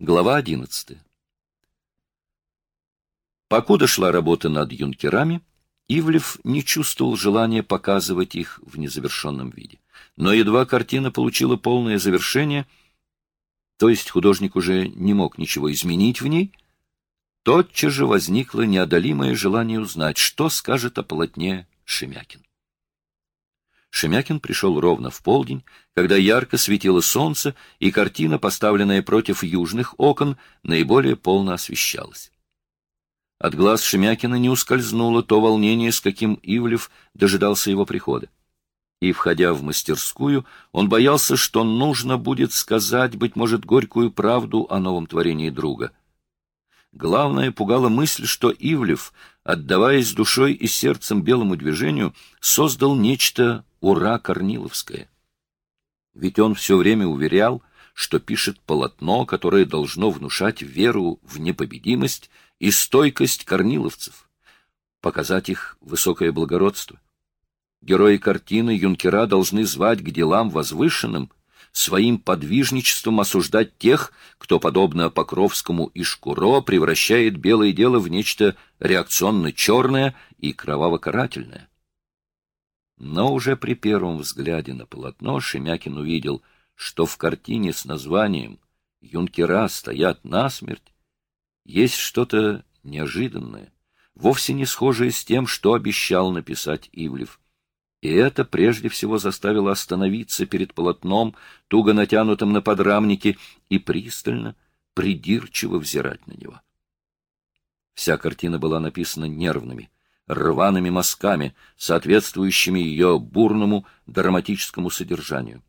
Глава 11. Покуда шла работа над юнкерами, Ивлев не чувствовал желания показывать их в незавершенном виде. Но едва картина получила полное завершение, то есть художник уже не мог ничего изменить в ней, тотчас же возникло неодолимое желание узнать, что скажет о полотне Шемякин. Шемякин пришел ровно в полдень, когда ярко светило солнце, и картина, поставленная против южных окон, наиболее полно освещалась. От глаз Шемякина не ускользнуло то волнение, с каким Ивлев дожидался его прихода. И, входя в мастерскую, он боялся, что нужно будет сказать, быть может, горькую правду о новом творении друга. Главное пугала мысль, что Ивлев, отдаваясь душой и сердцем белому движению, создал нечто «Ура, Корниловская!». Ведь он все время уверял, что пишет полотно, которое должно внушать веру в непобедимость и стойкость корниловцев, показать их высокое благородство. Герои картины юнкера должны звать к делам возвышенным, своим подвижничеством осуждать тех, кто, подобно Покровскому и Шкуро, превращает белое дело в нечто реакционно-черное и кроваво-карательное. Но уже при первом взгляде на полотно Шемякин увидел, что в картине с названием «Юнкера стоят насмерть» есть что-то неожиданное, вовсе не схожее с тем, что обещал написать Ивлев. И это прежде всего заставило остановиться перед полотном, туго натянутым на подрамнике, и пристально, придирчиво взирать на него. Вся картина была написана нервными, рваными мазками, соответствующими ее бурному драматическому содержанию.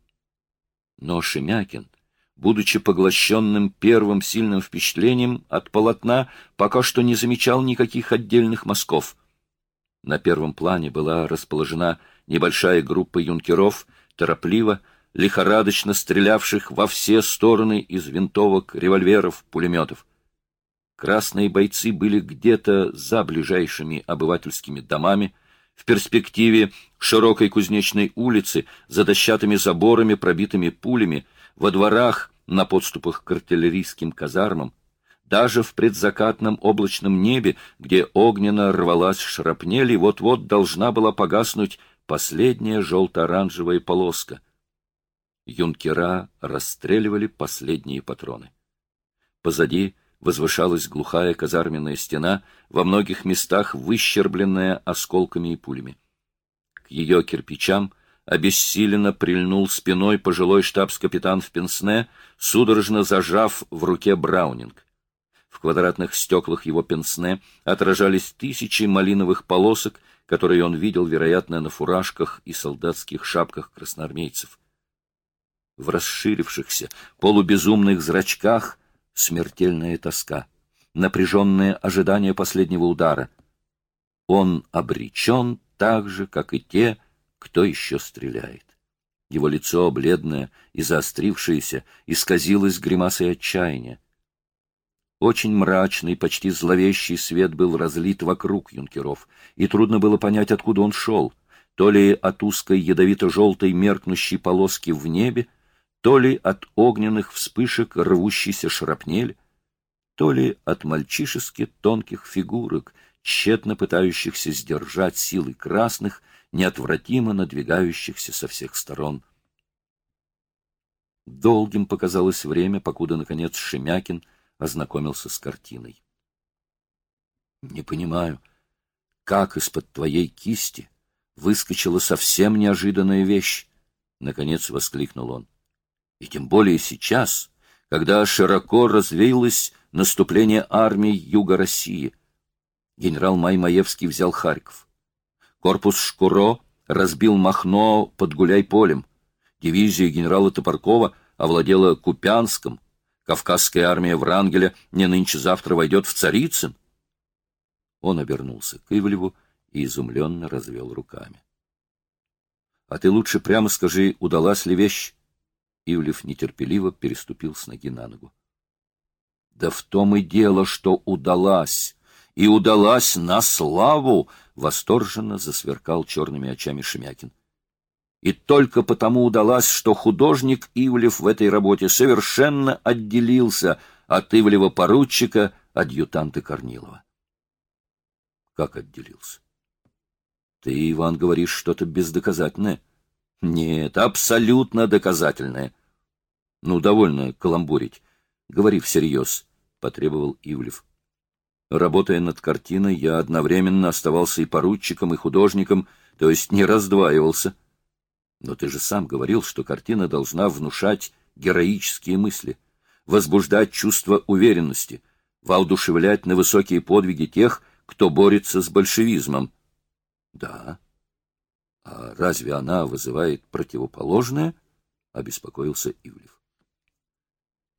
Но Шемякин, будучи поглощенным первым сильным впечатлением от полотна, пока что не замечал никаких отдельных мазков. На первом плане была расположена небольшая группа юнкеров, торопливо, лихорадочно стрелявших во все стороны из винтовок, револьверов, пулеметов. Красные бойцы были где-то за ближайшими обывательскими домами, в перспективе широкой кузнечной улицы, за дощатыми заборами, пробитыми пулями, во дворах, на подступах к артиллерийским казармам, даже в предзакатном облачном небе, где огненно рвалась шрапнель, и вот-вот должна была погаснуть последняя желто-оранжевая полоска. Юнкера расстреливали последние патроны. Позади — возвышалась глухая казарменная стена, во многих местах выщербленная осколками и пулями. К ее кирпичам обессиленно прильнул спиной пожилой штабс-капитан в пенсне, судорожно зажав в руке браунинг. В квадратных стеклах его пенсне отражались тысячи малиновых полосок, которые он видел, вероятно, на фуражках и солдатских шапках красноармейцев. В расширившихся, полубезумных зрачках — смертельная тоска, напряженное ожидание последнего удара. Он обречен так же, как и те, кто еще стреляет. Его лицо, бледное и заострившееся, исказилось гримасой отчаяния. Очень мрачный, почти зловещий свет был разлит вокруг юнкеров, и трудно было понять, откуда он шел, то ли от узкой ядовито-желтой меркнущей полоски в небе, то ли от огненных вспышек рвущейся шрапнель, то ли от мальчишески тонких фигурок, тщетно пытающихся сдержать силы красных, неотвратимо надвигающихся со всех сторон. Долгим показалось время, покуда, наконец, Шемякин ознакомился с картиной. — Не понимаю, как из-под твоей кисти выскочила совсем неожиданная вещь? — наконец воскликнул он. И тем более сейчас, когда широко развеялось наступление армии Юга России. Генерал Маймаевский взял Харьков. Корпус Шкуро разбил Махно под Гуляй-полем. Дивизия генерала Топоркова овладела Купянском. Кавказская армия Врангеля не нынче-завтра войдет в Царицын. Он обернулся к Ивлеву и изумленно развел руками. — А ты лучше прямо скажи, удалась ли вещь? Ивлев нетерпеливо переступил с ноги на ногу. — Да в том и дело, что удалась, и удалась на славу! — восторженно засверкал черными очами Шемякин. И только потому удалась, что художник Ивлев в этой работе совершенно отделился от Ивлева поручика, адъютанта Корнилова. Как отделился? Ты, Иван, говоришь что-то бездоказательное. Нет, абсолютно доказательное. Ну, довольно каламбурить. Говори всерьез, — потребовал Ивлев. Работая над картиной, я одновременно оставался и поручиком, и художником, то есть не раздваивался. Но ты же сам говорил, что картина должна внушать героические мысли, возбуждать чувство уверенности, воодушевлять на высокие подвиги тех, кто борется с большевизмом. Да. А разве она вызывает противоположное? Обеспокоился Ивлев.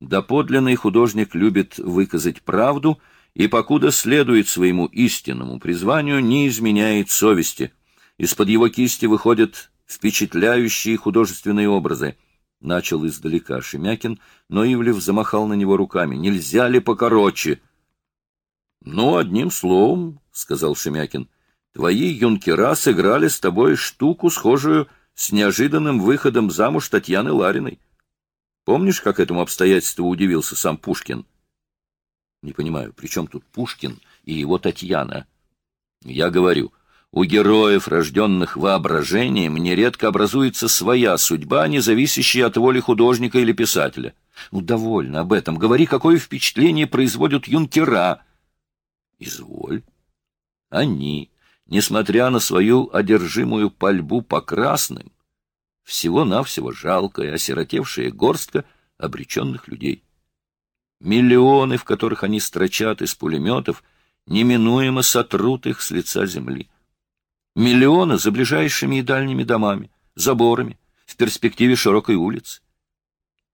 Доподлинный художник любит выказать правду и, покуда следует своему истинному призванию, не изменяет совести. Из-под его кисти выходят впечатляющие художественные образы. Начал издалека Шемякин, но Ивлев замахал на него руками. «Нельзя ли покороче?» «Ну, одним словом», — сказал Шемякин, — Твои юнкера сыграли с тобой штуку, схожую с неожиданным выходом замуж Татьяны Лариной. Помнишь, как этому обстоятельству удивился сам Пушкин? Не понимаю, при чем тут Пушкин и его Татьяна? Я говорю, у героев, рожденных воображением, нередко образуется своя судьба, не зависящая от воли художника или писателя. Ну, довольно об этом. Говори, какое впечатление производят юнкера. Изволь. Они несмотря на свою одержимую пальбу по красным, всего-навсего жалкая, осиротевшая горстка обреченных людей. Миллионы, в которых они строчат из пулеметов, неминуемо сотрут их с лица земли. Миллионы за ближайшими и дальними домами, заборами, в перспективе широкой улицы.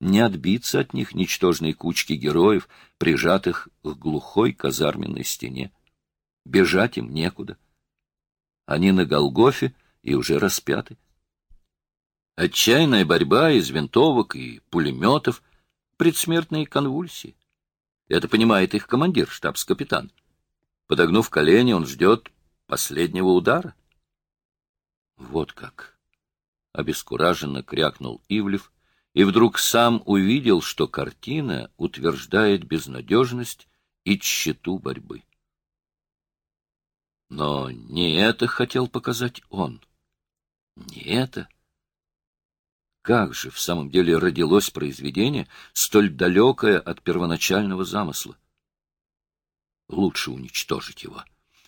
Не отбиться от них ничтожной кучки героев, прижатых к глухой казарменной стене. Бежать им некуда. Они на Голгофе и уже распяты. Отчаянная борьба из винтовок и пулеметов, предсмертные конвульсии. Это понимает их командир, штабс-капитан. Подогнув колени, он ждет последнего удара. Вот как! Обескураженно крякнул Ивлев, и вдруг сам увидел, что картина утверждает безнадежность и тщету борьбы. Но не это хотел показать он. Не это. Как же в самом деле родилось произведение, столь далекое от первоначального замысла? Лучше уничтожить его.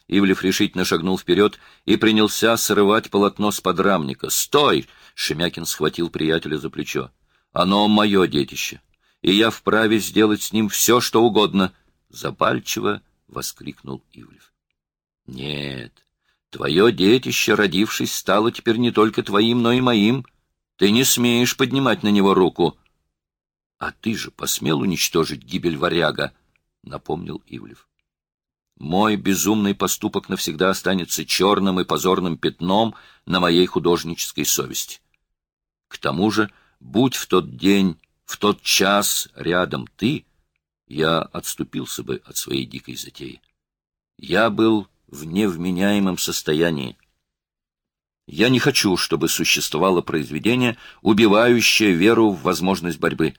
Ивлев решительно шагнул вперед и принялся срывать полотно с подрамника. «Стой!» — Шемякин схватил приятеля за плечо. «Оно мое детище, и я вправе сделать с ним все, что угодно!» Запальчиво воскликнул Ивлев. Нет, твое детище, родившись, стало теперь не только твоим, но и моим. Ты не смеешь поднимать на него руку. А ты же посмел уничтожить гибель варяга, — напомнил Ивлев. Мой безумный поступок навсегда останется черным и позорным пятном на моей художнической совести. К тому же, будь в тот день, в тот час рядом ты, я отступился бы от своей дикой затеи. Я был в невменяемом состоянии. Я не хочу, чтобы существовало произведение, убивающее веру в возможность борьбы.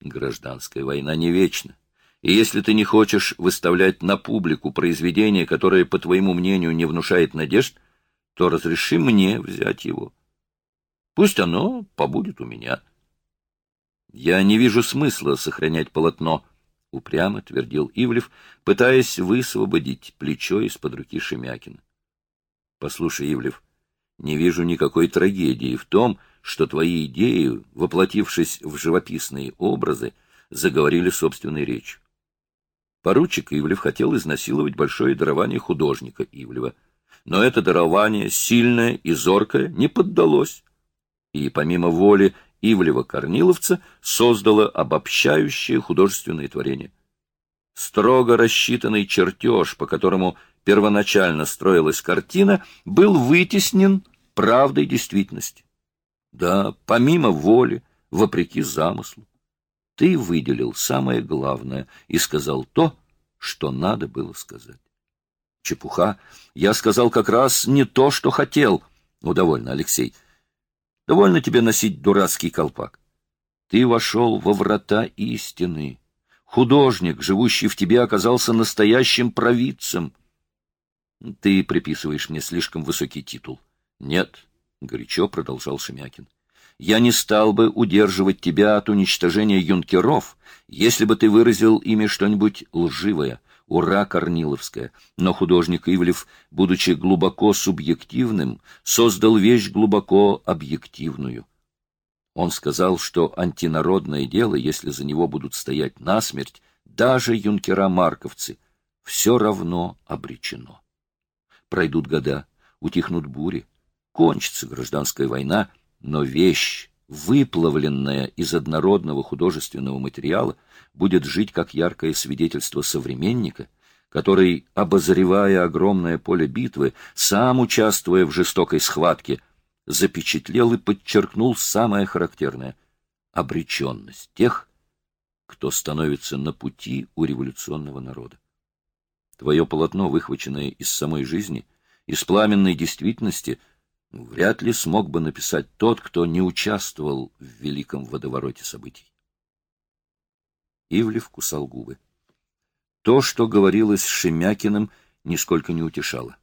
Гражданская война не вечна. И если ты не хочешь выставлять на публику произведение, которое, по твоему мнению, не внушает надежд, то разреши мне взять его. Пусть оно побудет у меня. Я не вижу смысла сохранять полотно, — упрямо твердил Ивлев, пытаясь высвободить плечо из-под руки Шемякина. — Послушай, Ивлев, не вижу никакой трагедии в том, что твои идеи, воплотившись в живописные образы, заговорили собственной речью. Поручик Ивлев хотел изнасиловать большое дарование художника Ивлева, но это дарование, сильное и зоркое, не поддалось. И помимо воли Ивлева-Корниловца создало обобщающее художественное творение. Строго рассчитанный чертеж, по которому первоначально строилась картина, был вытеснен правдой действительности. Да, помимо воли, вопреки замыслу, ты выделил самое главное и сказал то, что надо было сказать. Чепуха. Я сказал как раз не то, что хотел. Ну, довольно, Алексей. Довольно тебе носить дурацкий колпак. Ты вошел во врата истины. Художник, живущий в тебе, оказался настоящим провидцем. Ты приписываешь мне слишком высокий титул. Нет, — горячо продолжал Шемякин. Я не стал бы удерживать тебя от уничтожения юнкеров, если бы ты выразил ими что-нибудь лживое, ура корниловское. Но художник Ивлев, будучи глубоко субъективным, создал вещь глубоко объективную. Он сказал, что антинародное дело, если за него будут стоять насмерть, даже юнкера-марковцы, все равно обречено. Пройдут года, утихнут бури, кончится гражданская война, но вещь, выплавленная из однородного художественного материала, будет жить как яркое свидетельство современника, который, обозревая огромное поле битвы, сам участвуя в жестокой схватке, запечатлел и подчеркнул самое характерное — обреченность тех, кто становится на пути у революционного народа. Твое полотно, выхваченное из самой жизни, из пламенной действительности, вряд ли смог бы написать тот, кто не участвовал в великом водовороте событий. Ивлев кусал губы. То, что говорилось с Шемякиным, нисколько не утешало.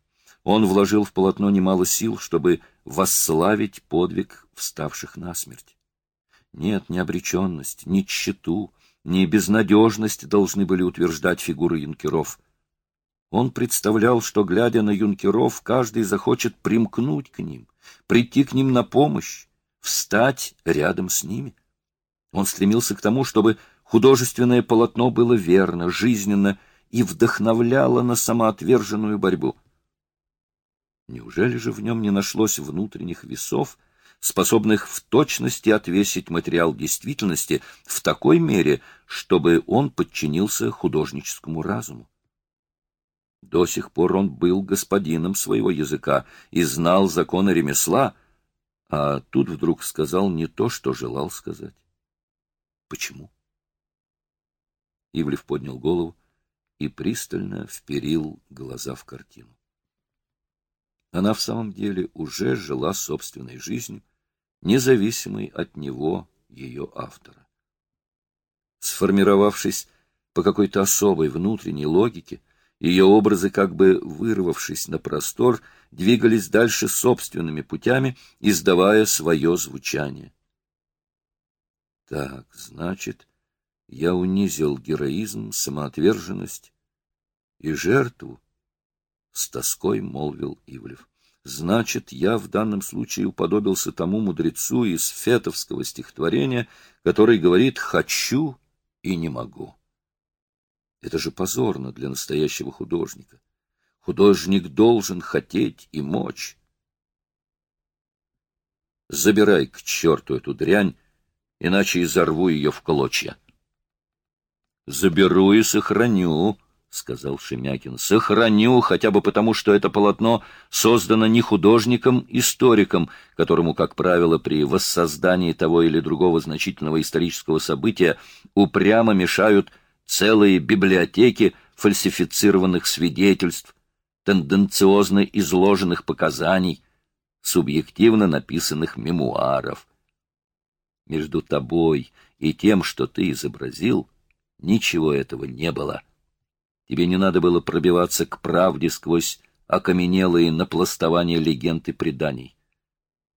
Он вложил в полотно немало сил, чтобы восславить подвиг вставших насмерть. Нет, ни обреченность, ни тщету, ни безнадежность должны были утверждать фигуры юнкеров. Он представлял, что, глядя на юнкеров, каждый захочет примкнуть к ним, прийти к ним на помощь, встать рядом с ними. Он стремился к тому, чтобы художественное полотно было верно, жизненно и вдохновляло на самоотверженную борьбу. Неужели же в нем не нашлось внутренних весов, способных в точности отвесить материал действительности в такой мере, чтобы он подчинился художническому разуму? До сих пор он был господином своего языка и знал законы ремесла, а тут вдруг сказал не то, что желал сказать. Почему? Ивлев поднял голову и пристально вперил глаза в картину. Она в самом деле уже жила собственной жизнью, независимой от него, ее автора. Сформировавшись по какой-то особой внутренней логике, ее образы, как бы вырвавшись на простор, двигались дальше собственными путями, издавая свое звучание. Так, значит, я унизил героизм, самоотверженность и жертву, с тоской молвил Ивлев. Значит, я в данном случае уподобился тому мудрецу из фетовского стихотворения, который говорит «хочу и не могу». Это же позорно для настоящего художника. Художник должен хотеть и мочь. Забирай к черту эту дрянь, иначе изорву ее в клочья. Заберу и сохраню, — сказал Шемякин. — Сохраню, хотя бы потому, что это полотно создано не художником-историком, которому, как правило, при воссоздании того или другого значительного исторического события упрямо мешают целые библиотеки фальсифицированных свидетельств, тенденциозно изложенных показаний, субъективно написанных мемуаров. Между тобой и тем, что ты изобразил, ничего этого не было. — Тебе не надо было пробиваться к правде сквозь окаменелые напластования легенд и преданий.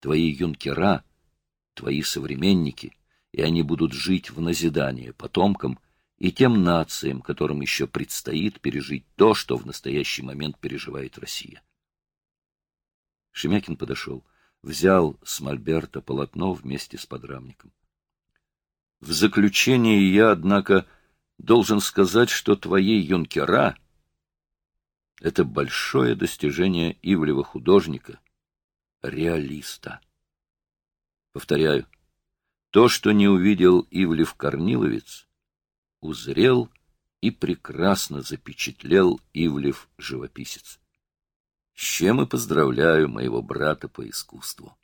Твои юнкера — твои современники, и они будут жить в назидание потомкам и тем нациям, которым еще предстоит пережить то, что в настоящий момент переживает Россия. Шемякин подошел, взял с Мольберта полотно вместе с подрамником. В заключение я, однако, должен сказать, что твои юнкера — это большое достижение Ивлева художника, реалиста. Повторяю, то, что не увидел Ивлев Корниловец, узрел и прекрасно запечатлел Ивлев живописец. С чем и поздравляю моего брата по искусству.